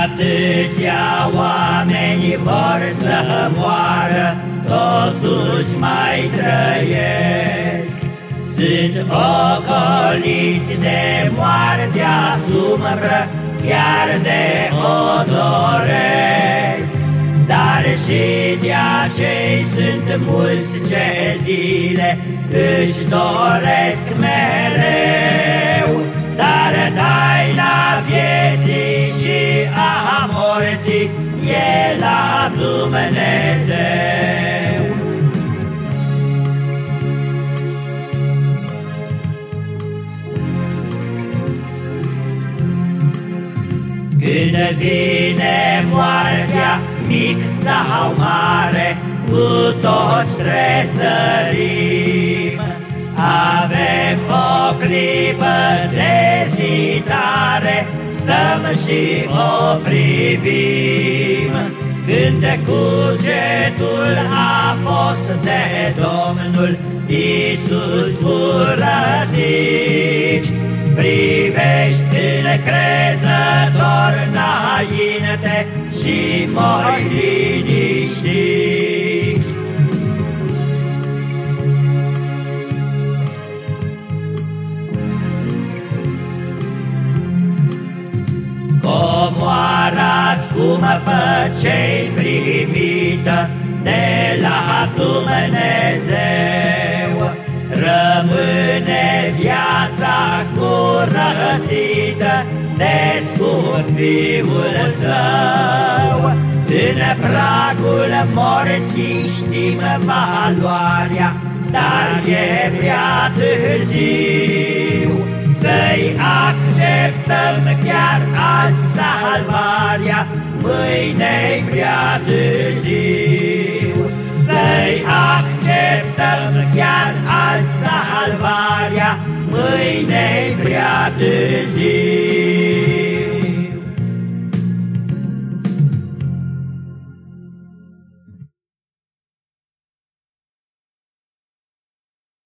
Atâția oameni vor să moară, totuși mai trăiesc. Sunt ocoliți de moartea sumbră, chiar de o doresc. Dar și de acei sunt mulți ce zile își doresc mereu, dar taina vieții și a morții e la Dumnezeu. Când vine moartea, mic sau mare, cu toți tresărim. Avem o clipă de zitare, stăm și o privim. Când cugetul a fost de Domnul Iisus curățit, privești încrezător înainte și mai liniștit. Comoara scumpă ce-i primită de la Dumnezeu, rămâne viața curățită de scump Fiul Său. În pragul morții știm valoarea, dar e prea târziu Să-i acceptăm chiar azi salvarea, mâine-i prea târziu Să-i acceptăm